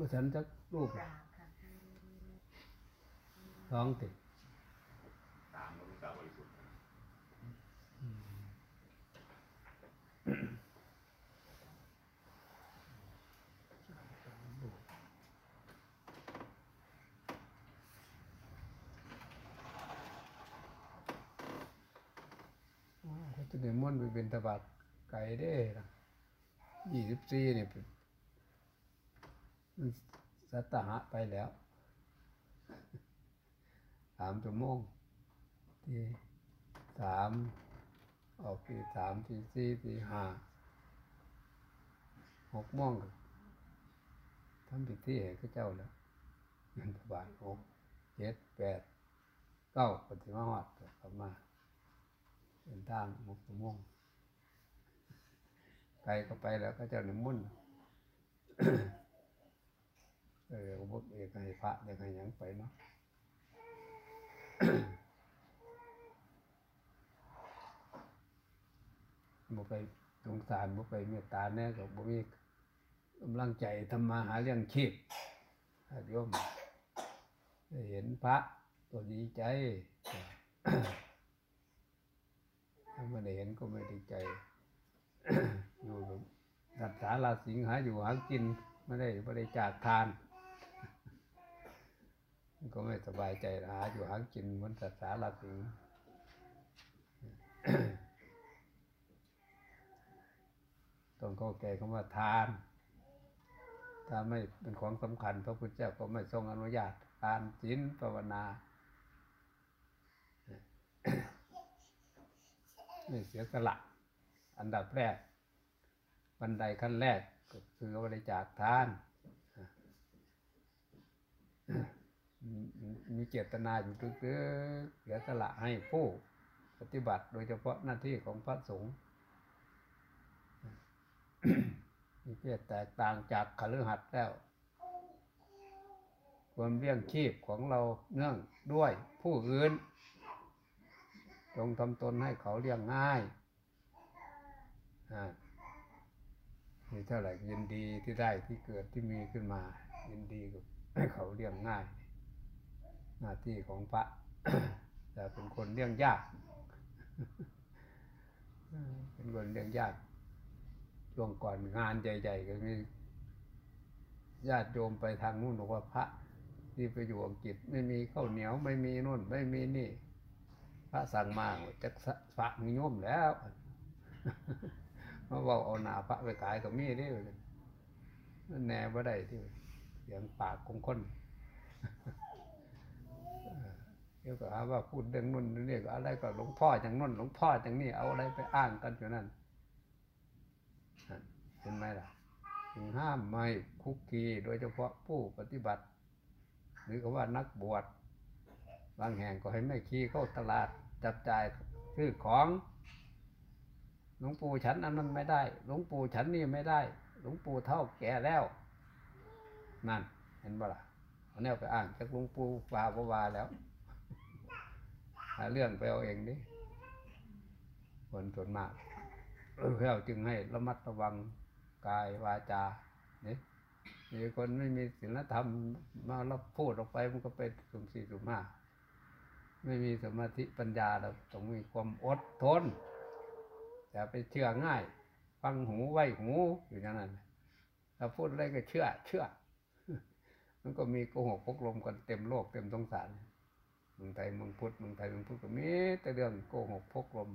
บ่ฉันจักรูปกราบค่ะสองติตามพระพุทธบริสุทธิ์เขาจะนิมนต์ไปเป็นตบาตไก่เด้นะยี่สิบสี่นี่เป็นมัน สัตหะไปแล้วสามชั่วโมงที่สามออกที่สามที่สี่ที่ห้าหกโมงทำพิธีให้เขาเจ้าแล้วเงินบาทหกเจ็ดแปดเก้าปฏิมาหอดกลับมาเป็นทางหกชั่วโมงไปก็ไปแล้วก็เจ้าหนึ่งมุ่น เออพวกเอกให้พระเด็กให้ยังไปเนาะบ่ไปสงสารบ่ไปเมตตาแน่ก็บ่มีกำลังใจทำมาหาเลี้ยงชีพถ้าโยมเห็นพระก็ดีใจถ้าไม่ได้เห็นก็ไม่ดีใจ อยู่รักษาลาสิงหาอยู่หากินไม่ได้ไม่ได้จากทาน ก็ไม่สบายใจหาอยู่หากินเหมือนสัตว์สาลาสิงต้องเข้าใจคำว่าทาน ถ้าไม่เป็นของสำคัญ พระพุทธเจ้าก็ไม่ทรงอนุญาตทานศีลภาวนาไม่เสียสละอันดับแรก บันไดขั้นแรกก็คือบริจาคทาน มีเจตนาอยู่ลึกๆเสียสละให้ผู้ปฏิบัติโดยเฉพาะหน้าที่ของพระสงฆ์มีเพศแตกต่างจากคฤหัสถ์แล้ว ความเลี้ยงชีพของเราเนื่องด้วยผู้อื่นจงทำตนให้เขาเลี้ยงง่ายมีเท่าไหร่ยินดีที่ได้ที่เกิดที่มีขึ้นมา ยินดีกับให้เขาเลี้ยงง่าย หน้าที่ของพระแต่เป็นคนเลี้ยงยาก เป็นคนเลี้ยงยากช่วงก่อนงานใหญ่ๆก็มีญาติโยมไปทางนู้นบอกว่าพระที่ไปอยู่อังกฤษไม่มีข้าวเหนียวไม่มีนู่นไม่มีนี่ พระสั่งมาจะฝากนิยมแล้วมาบอกเอาหนาพระไปขายกับมีได้เลยนั่นแน่ว่ได้ที่เสียงปากของคน เดี๋ยวก็หาว่าพูดเรื่องนู่นนี่ก็อะไรก็หลวงพ่ออย่างนู่นหลวงพ่ออย่างนี่เอาอะไรไปอ้างกันอยู่นั่นเห็นไหมล่ะถึงห้ามไม่คุกคีโดยเฉพาะผู้ปฏิบัติ หรือก็ว่านักบวชบางแห่งก็ให้ไม่ขี้เข้าตลาดจับจ่ายซื้อของหลวงปู่ฉันอันนั้นไม่ได้ หลวงปู่ฉันนี่ไม่ได้ หลวงปู่เท่าแก่แล้ว นั่น เห็นบ่ล่ะเอาแนวไปอ้างจากหลวงปู่วาบ่วาแล้วาเรื่องไปเอาเองดิคนส่วนมากเราจึงให้ระมัดระวังกายวาจาเนี่ยมีคนไม่มีศีลธรรมมาแล้วพูดออกไปมันก็เป็นสุ่มสี่สุ่มห้าไม่มีสมาธิปัญญาเราต้องมีความอดทนอย่าไปเชื่อง่าย ฟังหูไว้หูอยู่อย่างนั้นถ้าพูดอะไรก็เชื่อ เชื่อ มันก็มีโกหกพกลมกันเต็มโลกเต็มสงสาร มืองไทยเมืองพุทธเมืองไทยเมืองพุทธก็มีแต่เรื่องโกหกพกลม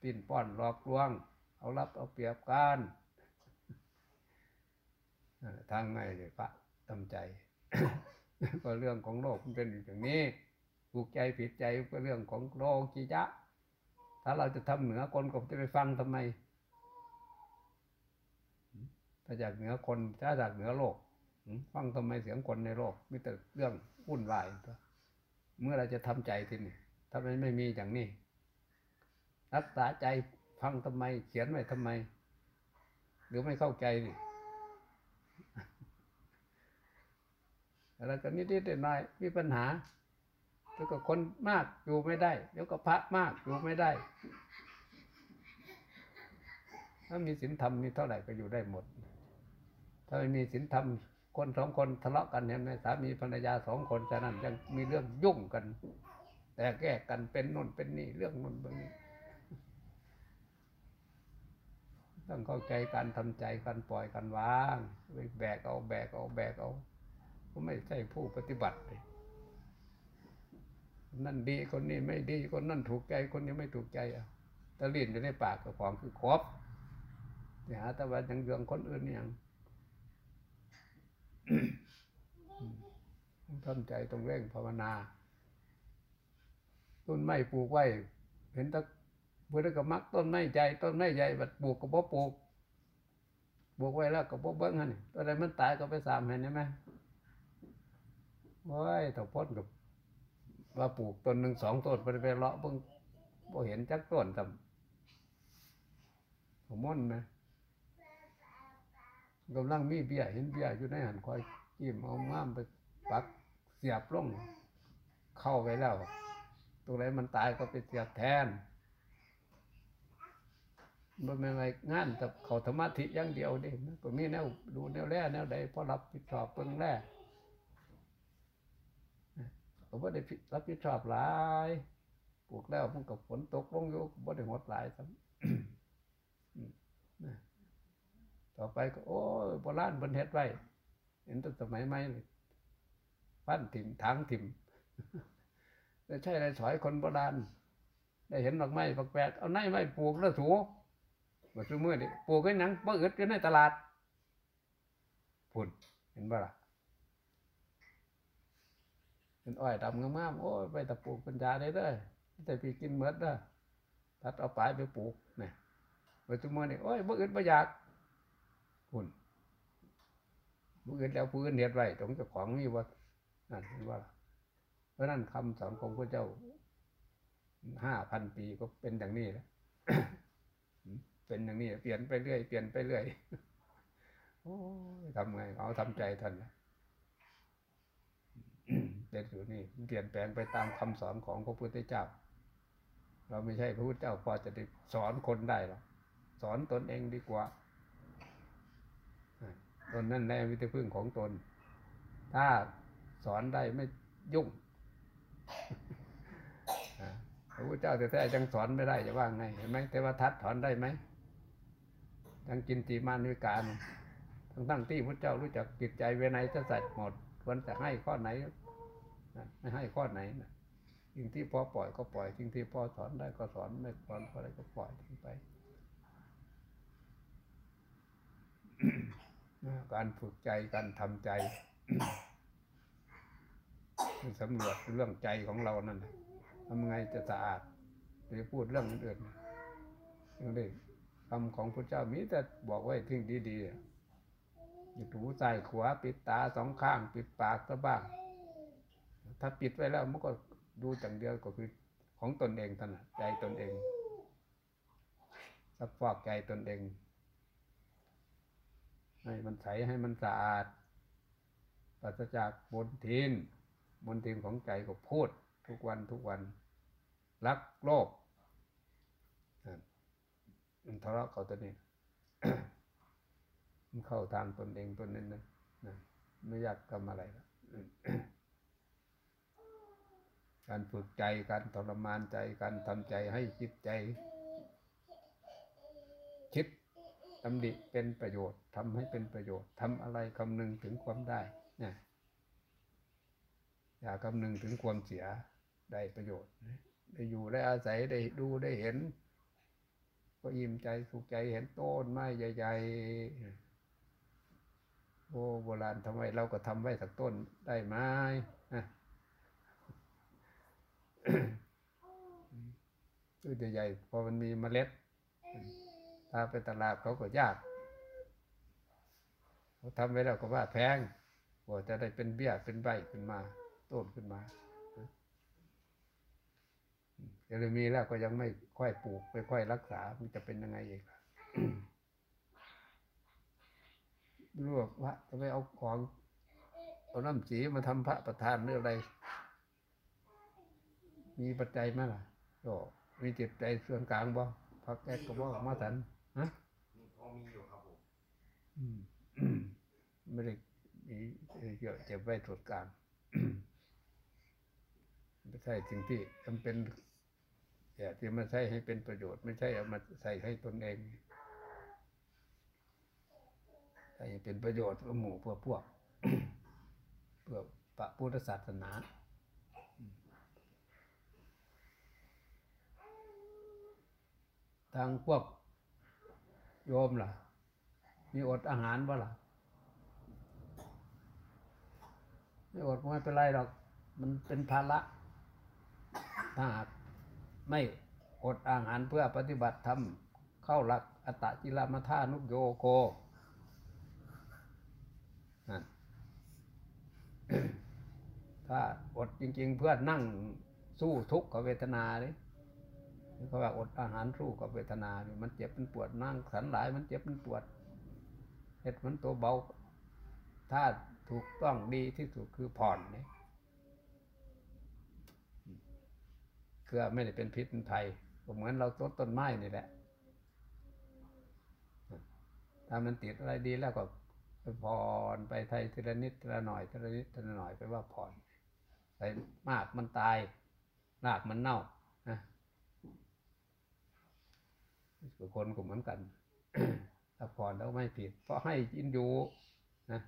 ปิ้นป้อนหลอกลวง เอารับเอาเปรียบกันนั่นแหละทางไงเลยพระทำใจ ก็เรื่องของโลกมันเป็นอย่างนี้ถูกใจผิดใจก็เรื่องของโลกิยะถ้าเราจะทำเหนือคนก็จะไปฟังทำไมถ้าจากเหนือคนถ้าจากเหนือโลก ฟังทำไมเสียงคนในโลกมีแต่เรื่องวุ่นวาย เมื่อเราจะทำใจทีนี่ถ้ามันไม่มีอย่างนี้ รักษาใจฟังทำไม เขียนไว้ทำไม หรือไม่เข้าใจนี่อะไรก็นิดๆหน่อยมีปัญหาเดี๋ยวก็คนมากอยู่ไม่ได้เดี๋ยวก็พระมากอยู่ไม่ได้ ถ้ามีศีลธรรมมีเท่าไหร่ก็อยู่ได้หมด ถ้าไม่มีศีลธรรม คนสองคนทะเลาะกันเห็นไหมสามีภรรยาสองคนฉะนั้นยังมีเรื่องยุ่งกัน แต่แก้กันเป็นนู่นเป็นนี่เรื่องนู่นเรื่องนี้ต้องเข้าใจการทำใจการปล่อยการวางแบกเอาแบกเอาแบกเอาก็ไม่ใช่ผู้ปฏิบัติเลยนั่นดีคนนี้ไม่ดีคนนั่นถูกใจคนนี้ไม่ถูกใจอะตะลินอยู่ในปากกับของคือครบอย่าหาแตะวันยังเรื่องคนอื่นอย่าง ต้องทำใจต้องเร่งภาวนา ต้นไม้ปลูกไว้ เห็นตะเพื่อนก็มักต้นไม้ใหญ่ต้นไม้ใหญ่บัดปลูกก็บ่ปลูกปลูกไว้แล้วก็บ่เบิ้งหั่นนี่ต้นใดมันตายก็ไปสามเห็นไหมโอ้ยถ้าพ้นกับว่าปลูกต้นหนึ่งสองต้นไปไปเลาะเบิ่งบ่เห็นจักต้นทำผมม่อนไหม กำลังมีเบี้ยเห็นเบี้ยอยู่ในหันคอยจิ้มเอาม้ามไปปักเสียบลงเข้าไปแล้ว ตรงไหนมันตายก็ไปเสียบแทนมันไม่ไรงานแต่เขาธรรมะธิอย่างเดียวเดิมันก็มีแนวดูแนวแร่แนวใดพอรับผิดชอบเพิ่งแร่ก็บ่ได้รับผิดชอบหลายปลูกแล้วมันก็ฝนตกลงอยู่ก็บ่ได้หดหลายซ้ำ อืมนะ ต่อไปก็โอ้โบราณเพิ่นเฮ็ดไว้ เห็นตั้งสมัยใหม่ฟันถิ่มทางถิ่มแต่ใช่ไรสอยคนโบราณ ได้เห็นดอกไม้แปลกๆเอาไนไม้ปลูกแล้วถูมาซื้อมือนี่ปลูกกันหยังบ่อึดกันในตลาดพุ่นเห็นบ่ล่ะเป็นอ้อยดำงามๆโอ้ยไปตะปลูกปัญญาได้เด้อแต่พี่กินเมดเด้อตัดเอาปลายไปปลูกเนี่มาซื้อมือนี่โอ้ยบ่อึดบ่อยาก พุ่นบ่อึดแล้วผู้อื่นเฮ็ดไว้ตรงเจ้าของมีบ่นั่นเห็นบ่ล่ะเพราะนั้นคำสอนของพระเจ้าห้าพันปีก็เป็นอย่างนี้แหละเป็นอย่างนี้เปลี่ยนไปเรื่อยเปลี่ยนไปเรื่อยโอ้ยทำไงเอาทำใจท่านนะเป็นอยู่นี่เปลี่ยนแปลงไปตามคำสอนของพระพุทธเจ้า เราไม่ใช่พระพุทธเจ้าพอจะได้สอนคนได้หรอกสอนตนเองดีกว่า ตนนั่นแหละวิธีพึ่งของตน ถ้าสอนได้ไม่ยุ่งพระพุทธเจ้าแต่แท้ยังสอนไม่ได้จะว่าไงเห็นไหมเทวทัตสอนได้ไหมทั้งกินตีมานวิการ ทั้งทั้งที่พระเจ้ารู้จักจิตใจเวไนจะสัตว์หมดควรจะให้ข้อไหนไม่ให้ข้อไหนนะสิ่งที่พ่อปล่อยก็ปล่อยสิ่งที่พ่อสอนได้ก็สอนไม่สอนอะไรก็ปล่อยทิ้งไป การฝึกใจการทำใจสำรวจเรื่องใจของเรานั่นทำไงจะสะอาดหรือพูดเรื่องอื่นๆยังได้คำของพระเจ้ามีแต่บอกไว้ทิ้งดีๆอย่าถูใส่ขวาปิดตาสองข้าง ปิดปากซะบ้าง ถ้าปิดไว้แล้วมันก็ดูจังเดียวก็คือของตนเองถนัดใจตนเองสักฟอกใจตนเอง ให้มันใสให้มันสะอาดปราศจากบนทินบนทินของใจก็พูดทุกวันทุกวันรักโลกมันทะเลาะเขาตัวนี้มันเข้าทางตนเองตนนั้นนะนะไม่อยากทำอะไรแล้วการฝึกใจการทรมานใจการทำใจให้จิตใจ คิด ตำดิเป็นประโยชน์ทำให้เป็นประโยชน์ทำอะไรคำนึงถึงความได้นะอย่าคำนึงถึงความเสียได้ประโยชน์ ได้อยู่ได้อาศัยได้ดูได้เห็น ก็ยิ้มใจสุขใจเห็นต้นไม้ใหญ่ๆโอ้โบราณทำไมเราก็ทำไว้สักต้นได้ไหมนะต้นใหญ่ๆพอมันมีเมล็ด ถ้าไปตลาดเขาก็ยากเขาทำไว้แล้วก็ว่าแพงกว่าจะได้เป็นเบี้ยเป็นใบขึ้นมา ต้นขึ้นมาเดี๋ยวมีแล้วก็ยังไม่ค่อยปลูกไม่ค่อยรักษา มันจะเป็นยังไงอีกรู้ว่าจะไปเอาของเอาน้ำสีมาทำพระประธานหรืออะไร มีปัจจัยไหมล่ะก็มีจิตใจส่วนกลางบ่พักแกก็บ่มาสัน ฮะพอมีอยู่ครับผมอืมไม่ได้มีเยอะเก็บไว้ตรวจการไม่ใช่สิ่งที่จำเป็นอย่าที่มาใช้ให้เป็นประโยชน์ ไม่ใช่เอามาใส่ให้ตนเองใส่ให้เป็นประโยชน์เพื่อหมู่เพื่อพวกเพื่อพระพุทธศาสนาทางพวก โยมล่ะ มีอดอาหารบ่ล่ะไม่อดไม่เป็นไรหรอก มันเป็นภาระถ้าหากไม่อดอาหารเพื่อปฏิบัติธรรมเข้าหลักอัตตจิรามธานุโยโกนั่นถ้าอดจริง ๆ เพื่อนั่งสู้ทุกขเวทนาเลย เขาว่าอดอาหารสู้กับเวทนาเนี่ยมันเจ็บมันปวดนั่งสันหลายมันเจ็บมันปวดเห็ดมันตัวเบาถ้าถูกต้องดีที่สุดคือผ่อนเนี่ยเกลือไม่ได้เป็นพิษเป็นภัยเหมือนเราต้นต้นไม้นี่แหละถ้ามันติดอะไรดีแล้วก็ผ่อนไปไทยทีละนิดทีละหน่อยทีละนิดทีละหน่อยไปว่าผ่อนไปมากมันตายรากมันเน่านะ คนก็เหมือนกันถ้าผ่อนแล้วไม่ผิด เพราะให้ยินอยู่นะ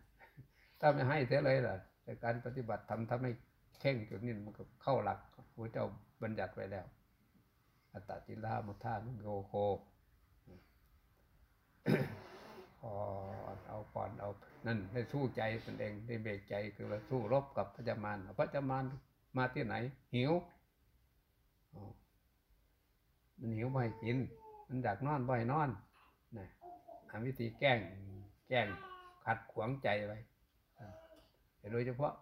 ถ้าไม่ให้เสียเลยล่ะ แต่การปฏิบัติทำถ้าไม่เข่งจุดนี้มันก็เข้าหลักพระเจ้าบัญญัติไว้แล้ว อัตตจิลามุทานุโยโคพอเอาก่อนเอา นั่นได้สู้ใจตนเองได้เบรกใจคือว่าสู้รบกับพระจามารพระจามารมาที่ไหน หิวมันหิวไม่กิน มันอยากนอนบ่ให้นอนนะหาวิธีแกล้งแกล้งขัดขวางใจไว้โดยเฉพาะ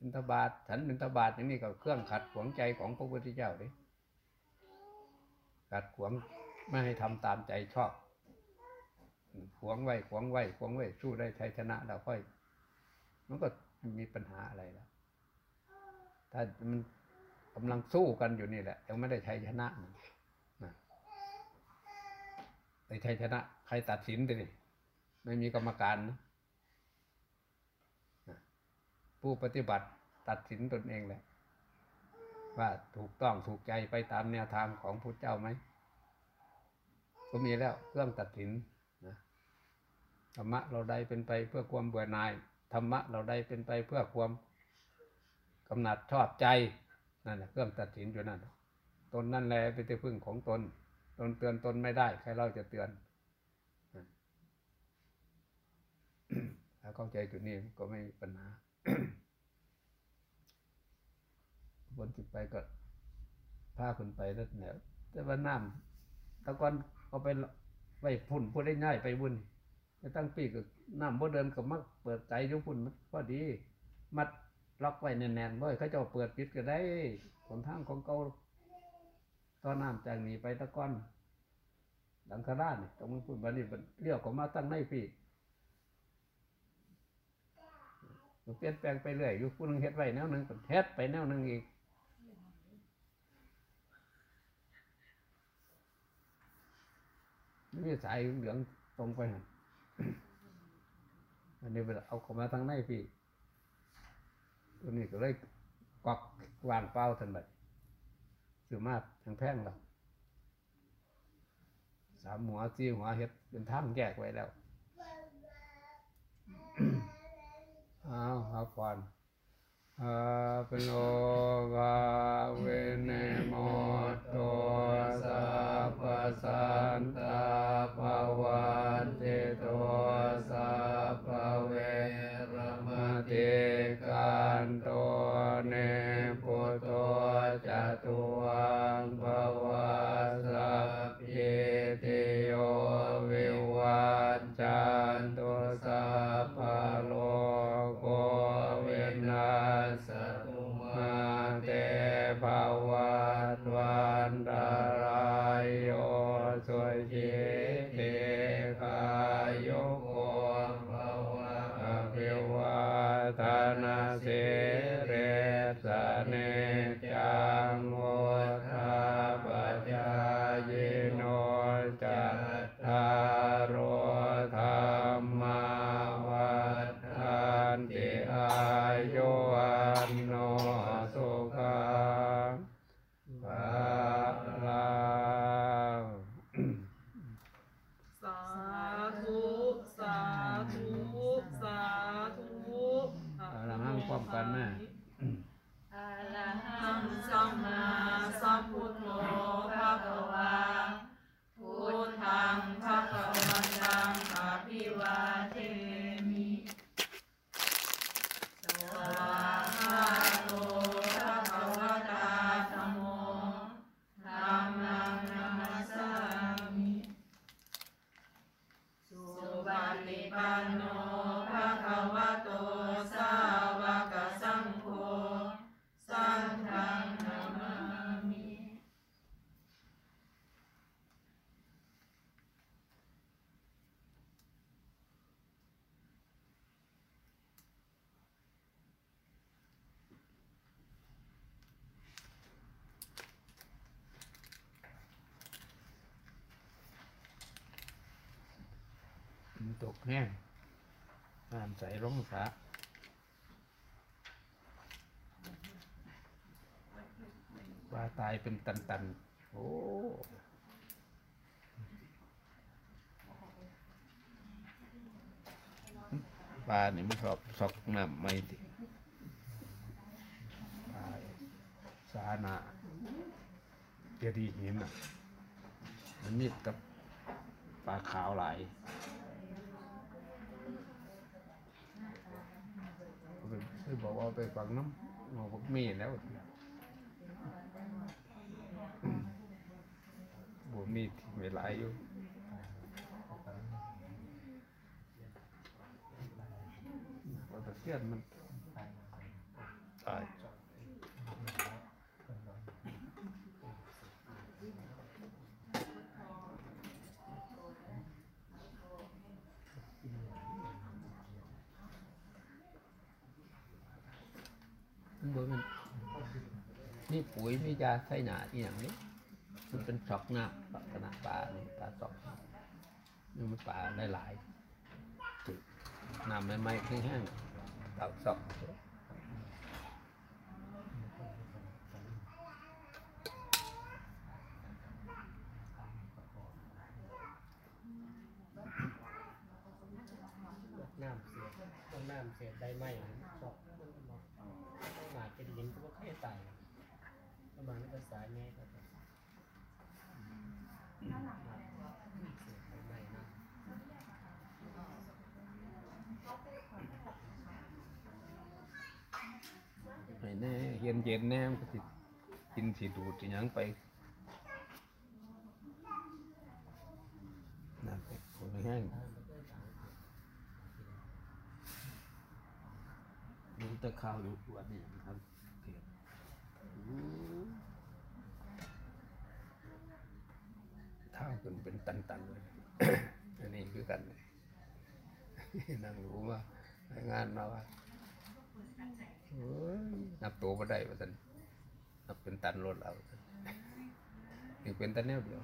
บิณฑบาตฉันบิณฑบาตอย่างนี้ก็เครื่องขัดขวางใจของพระพุทธเจ้าเลยขัดขวางไม่ให้ทำตามใจชอบขวางไว้ขวางไว้ขวางไว้สู้ได้ชัยชนะแล้วค่อย มันก็มีปัญหาอะไรแล้วถ้ามันกำลังสู้กันอยู่นี่แหละยังไม่ได้ชัยชนะนะได้ชัยชนะ ใครตัดสินดิไม่มีกรรมการนะผู้ปฏิบัติตัดสินตนเองแหละ ว่าถูกต้องถูกใจไปตามแนวทางของพระเจ้าไหมก็มีแล้วเครื่องตัดสินนะธรรมะเราได้เป็นไปเพื่อความเบื่อหน่ายธรรมะเราได้เป็นไปเพื่อความกำหนัดชอบใจนั่นแหละเครื่องตัดสินอยู่นั่นตนนั่นแหละเป็นที่พึ่งของตน ตนเตือนตนไม่ได้ใครเราจะเตือนถ้าเข้าใจจุดนี้ก็ไม่มีปัญหาบนจิตไปก็พาคนไปแล้วแนวแต่ว่าน้ำตะกอนเอาไปไปพุ่นพูดได้ง่ายไปบุญไปตั้งปีก็น้ำบ่เดินก็มักเปิดใจยุพุ่นมันพอดี มัดล็อกไว้แน่นๆบ่อยเขาจะเปิดปิดก็ได้ขนทางของเก่า ตอน้ำจากนี้ไปตะกอน หลังคาด้านตรงมือพุ่นบันนี้เลี้ยวก็มาตั้งในปีเปลี่ยนแปลงไปเรื่อยอยู่ผู้นึงเฮ็ดไว้แนวหนึ่งเฮ็ดไปแนวหนึ่งอีกนี่สายเหลืองตรงไปหันอันนี้เวลาเอาเข้ามาทางในพี่ตัวนี้ก็เลยกวักวางเป้าทันบัด สื่อมากทางแพ่งเราสามหัวสี่หัวเฮ็ดเป็นทางแยกไว้แล้วอ้าวพักผ่อนอาปโนกาเวเนโม ตกแห้งน้ำใสร่องสระปลาตายเป็นตันๆ โอ้ปลาเนี่ยมันชอบซอกน้ำไม่ติปลาสาหนาเจดีหินอะ มันมีกับปลาขาวหลาย ไปบอกว่าไปฝังน้ำหมอพวกมีแล้วบัวมีที่ไม่หลายอยู่ปลาตะเพียนมันตาย มันบ่มัน นี่ปุ๋ยมียาใส่หนาอีอย่างนี้มันเป็นสอกหน้าลักษณะปลานี่ปลาสอกนี่มันปลาได้หลายๆจุดน้ำใหม่แห้งๆปลาสอกน้ำเสียต้องน้ำเสียได้ไหมชอบต้องหนาเป็นหินก็แค่ตาย ประมาณนี้ภาษาไงครับเสียได้ไหมนะให้แน่เย็นเย็นๆแน่มันก็สิกินสิดูดสิหยังไปน้ำเป็นคนแห้งดูแตะข้าวอยู่ตัวนี่นะครับเผ็ดอู้ ท่าขึ้นเป็นตันๆเลยอันนี้คือกันนั่งรู้ว่างานมาว่าโอ้ยนับตัวมาได้ว่าสันนับเป็นตันรถเรานี่เป็นตันแนวเดียว